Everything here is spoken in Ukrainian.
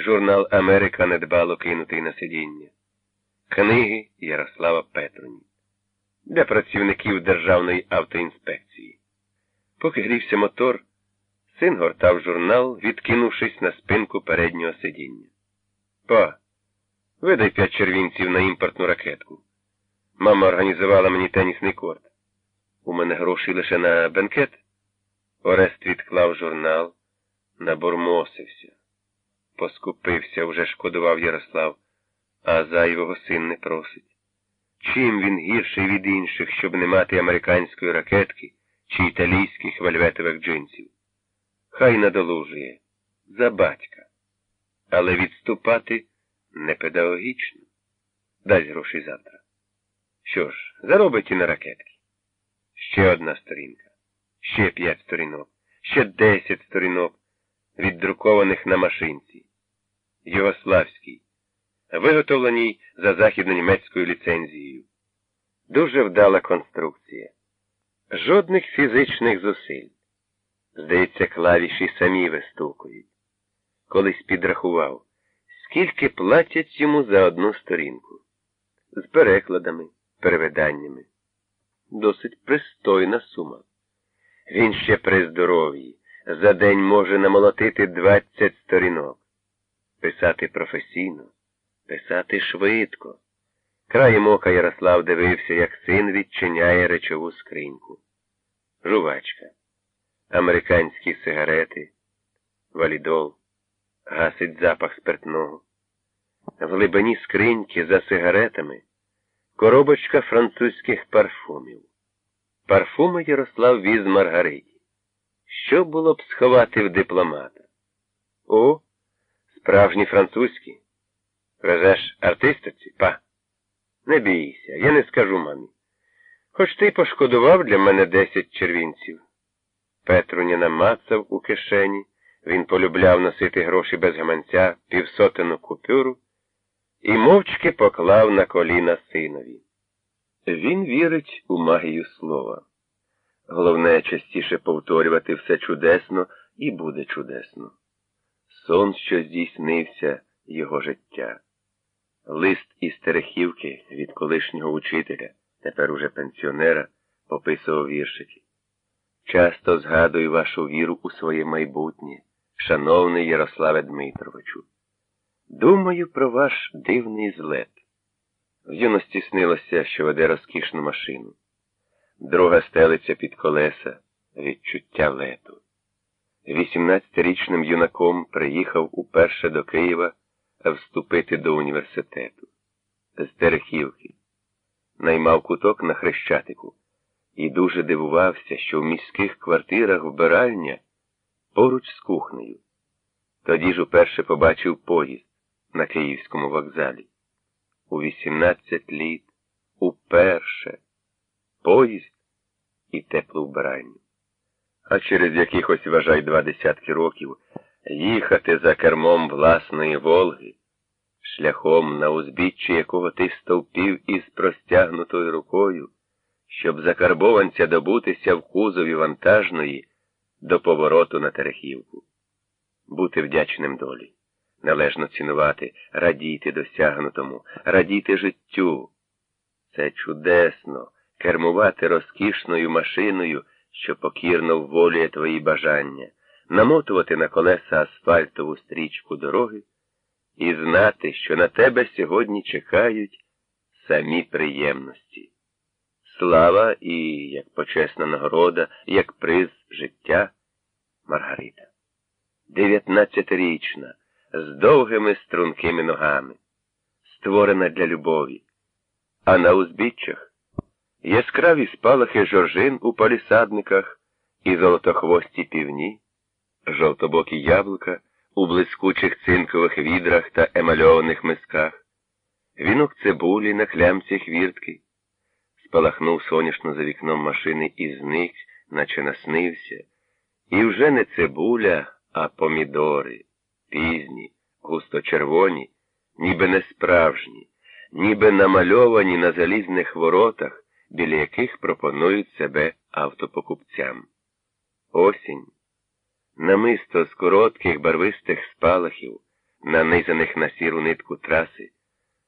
Журнал Америка недбало кинутий на сидіння. Книги Ярослава Петруні для працівників Державної автоінспекції. Поки грівся мотор, син гортав журнал, відкинувшись на спинку переднього сидіння. Па, видай п'ять червінців на імпортну ракетку. Мама організувала мені тенісний корт. У мене гроші лише на бенкет. Орест відклав журнал, набурмосився. Поскупився, вже шкодував Ярослав, а зайвого син не просить. Чим він гірший від інших, щоб не мати американської ракетки чи італійських вельветових джинсів? Хай надолужує за батька. Але відступати не педагогічно. Дасть гроші завтра. Що ж, заробить і на ракетки. Ще одна сторінка, ще п'ять сторінок, ще десять сторінок, віддрукованих на машинці. Югославський, виготовленій за західно-німецькою ліцензією. Дуже вдала конструкція. Жодних фізичних зусиль. Здається, клавіші самі вистукують. Колись підрахував, скільки платять йому за одну сторінку. З перекладами, перевиданнями. Досить пристойна сума. Він ще при здоров'ї. За день може намолотити двадцять сторінок. Писати професійно, писати швидко. Краєм ока Ярослав дивився, як син відчиняє речову скриньку. Жувачка, американські сигарети, валідол, гасить запах спиртного. В глибині скриньки за сигаретами коробочка французьких парфумів. Парфуми Ярослав віз Маргариті. Що було б сховати в дипломата? О, справжні французькі. Везеш артистиці, па. Не бійся, я не скажу мамі. Хоч ти пошкодував для мене десять червінців. Петруня намацав у кишені, він полюбляв носити гроші без гаманця, півсотену купюру і мовчки поклав на коліна синові. Він вірить у магію слова. Головне частіше повторювати все чудесно і буде чудесно. Сон, що здійснився його життя. Лист із Терехівки від колишнього учителя, тепер уже пенсіонера, пописував віршики. Часто згадую вашу віру у своє майбутнє, шановний Ярославе Дмитровичу. Думаю про ваш дивний злет. В юності снилося, що веде розкішну машину. Друга стелиться під колеса відчуття лету. Вісімнадцятирічним юнаком приїхав уперше до Києва вступити до університету. З Терехівки. Наймав куток на Хрещатику і дуже дивувався, що в міських квартирах вбиральня поруч з кухнею. Тоді ж уперше побачив поїзд на Київському вокзалі. У 18 літ уперше поїзд і теплу вбиральню. А через якихось, вважай, два десятки років їхати за кермом власної Волги, шляхом на узбіччі якого ти стовпів із простягнутою рукою, щоб закарбованця добутися в кузові вантажної до повороту на Терехівку. Бути вдячним долі, належно цінувати, радіти досягнутому, радіти життю. Це чудесно кермувати розкішною машиною, що покірно вволює твої бажання намотувати на колеса асфальтову стрічку дороги і знати, що на тебе сьогодні чекають самі приємності. Слава і, як почесна нагорода, як приз життя Маргарита. Дев'ятнадцятирічна, з довгими стрункими ногами, створена для любові, а на узбіччях яскраві спалахи жоржин у палісадниках і золотохвості півні жовтобокі яблука у блискучих цинкових відрах та емальованих мисках, вінок цибулі на клямці хвіртки, спалахнув соняшно за вікном машини і зник, наче наснився, і вже не цибуля, а помідори, пізні, густо червоні, ніби не справжні, ніби намальовані на залізних воротах, біля яких пропонують себе автопокупцям. Осінь намисто з коротких барвистих спалахів, нанизаних на сіру нитку траси,